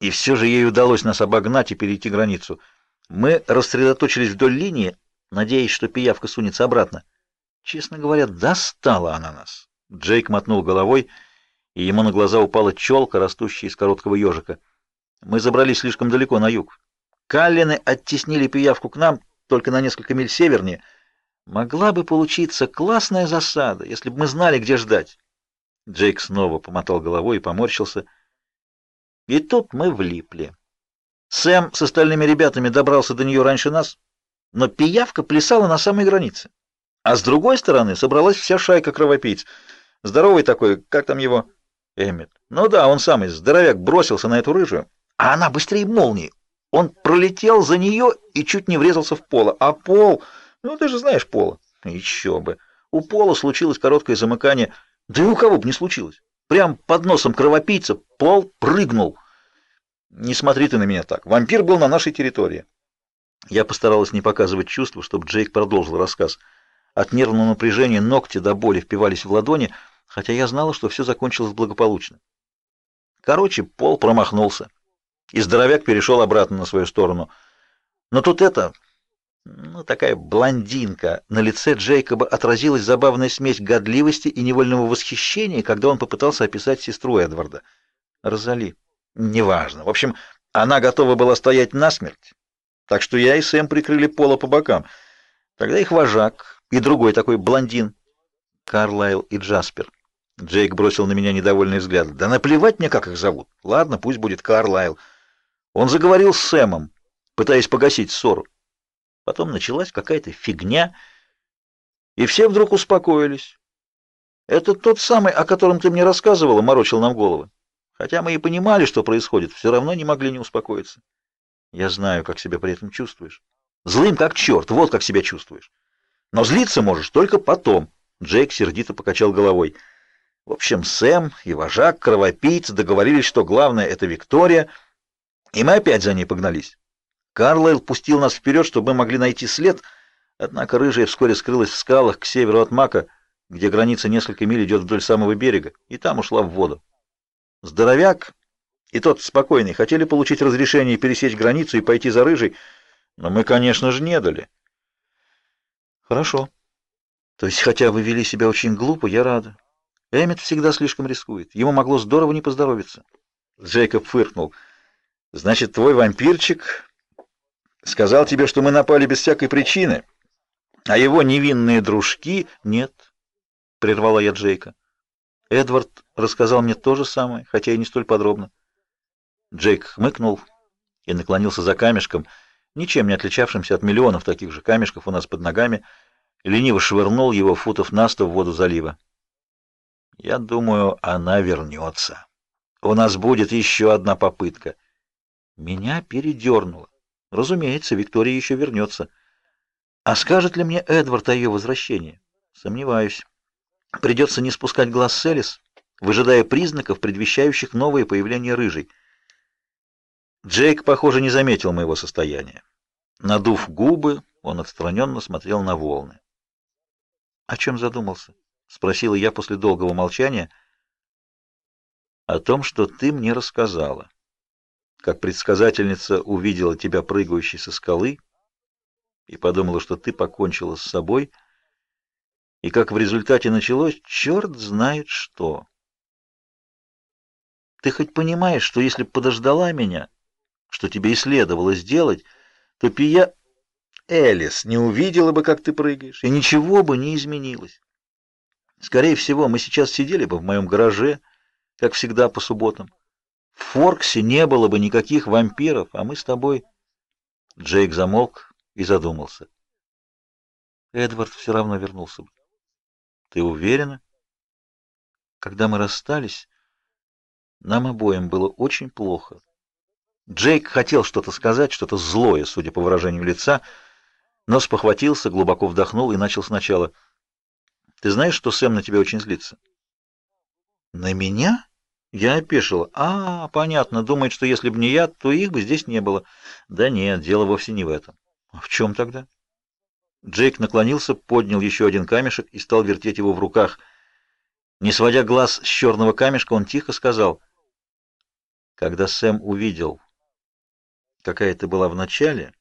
И все же ей удалось нас обогнать и перейти границу. Мы рассредоточились вдоль линии, надеясь, что пиявка сунется обратно. Честно говоря, достала она нас. Джейк мотнул головой, и ему на глаза упала челка, растущая из короткого ежика. Мы забрались слишком далеко на юг. Каллины оттеснили пиявку к нам, только на несколько миль севернее. Могла бы получиться классная засада, если бы мы знали, где ждать. Джейк снова помотал головой и поморщился. И тут мы влипли. Сэм с остальными ребятами добрался до нее раньше нас, но пиявка плясала на самой границе. А с другой стороны собралась вся шайка кровопийц. Здоровый такой, как там его? Эммет. Ну да, он самый, здоровяк, бросился на эту рыжую, а она быстрее молнии. Он пролетел за нее и чуть не врезался в поло. А пол... Ну, ты же знаешь пола. Еще бы. У пола случилось короткое замыкание. Да и у кого бы не случилось. Прям под носом кровопийца пол прыгнул. Не смотри ты на меня так. Вампир был на нашей территории. Я постаралась не показывать чувства, чтобы Джейк продолжил рассказ. От нервного напряжения ногти до боли впивались в ладони, хотя я знала, что все закончилось благополучно. Короче, пол промахнулся, и здоровяк перешел обратно на свою сторону. Но тут это, ну, такая блондинка. На лице Джейкоба отразилась забавная смесь годливости и невольного восхищения, когда он попытался описать сестру Эдварда. Розали. Неважно. В общем, она готова была стоять насмерть. Так что я и Сэм прикрыли пола по бокам. Тогда их вожак и другой такой блондин. Карлайл и Джаспер. Джейк бросил на меня недовольный взгляд. Да наплевать мне, как их зовут. Ладно, пусть будет Карлайл. Он заговорил с Сэмом, пытаясь погасить ссору. Потом началась какая-то фигня, и все вдруг успокоились. Это тот самый, о котором ты мне рассказывала, морочил нам головы. Хотя мы и понимали, что происходит, все равно не могли не успокоиться. Я знаю, как себя при этом чувствуешь. Злым как черт, вот как себя чувствуешь. Но злиться можешь только потом. Джейк сердито покачал головой. В общем, Сэм и вожак, кровопийц договорились, что главное — это Виктория, и мы опять за ней погнались. Карлайл пустил нас вперед, чтобы мы могли найти след, однако рыжая вскоре скрылась в скалах к северу от Мака, где граница несколько миль идет вдоль самого берега, и там ушла в воду. Здоровяк и тот спокойный хотели получить разрешение пересечь границу и пойти за рыжей, но мы, конечно же, не дали. Хорошо. То есть, хотя вы вели себя очень глупо, я рада. Эммет всегда слишком рискует. Ему могло здорово не поздоровиться. Джейкоб фыркнул. Значит, твой вампирчик Сказал тебе, что мы напали без всякой причины, а его невинные дружки нет, прервала я Джейка. Эдвард рассказал мне то же самое, хотя и не столь подробно. Джейк хмыкнул и наклонился за камешком, ничем не отличавшимся от миллионов таких же камешков у нас под ногами, лениво швырнул его футов на сто в воду залива. Я думаю, она вернется. У нас будет еще одна попытка. Меня передернуло. Разумеется, Виктория еще вернется. А скажет ли мне Эдвард о ее возвращении? Сомневаюсь. Придется не спускать глаз с Элис, выжидая признаков, предвещающих новое появление рыжей. Джейк, похоже, не заметил моего состояния. Надув губы, он отстраненно смотрел на волны. «О чем задумался?» — спросила я после долгого молчания. «О том, что ты мне рассказала» как предсказательница увидела тебя прыгающей со скалы и подумала, что ты покончила с собой, и как в результате началось черт знает что. Ты хоть понимаешь, что если подождала меня, что тебе и следовало сделать, то Пия Элис не увидела бы, как ты прыгаешь, и ничего бы не изменилось. Скорее всего, мы сейчас сидели бы в моем гараже, как всегда по субботам. В Форксе не было бы никаких вампиров, а мы с тобой... Джейк замолк и задумался. Эдвард все равно вернулся бы. Ты уверена? Когда мы расстались, нам обоим было очень плохо. Джейк хотел что-то сказать, что-то злое, судя по выражению лица, но спохватился, глубоко вдохнул и начал сначала. Ты знаешь, что Сэм на тебя очень злится? На меня? Я опешила. А, понятно, думает, что если бы не я, то их бы здесь не было. Да нет, дело вовсе не в этом. А в чем тогда? Джейк наклонился, поднял еще один камешек и стал вертеть его в руках. Не сводя глаз с черного камешка, он тихо сказал: Когда Сэм увидел, какая ты была в начале,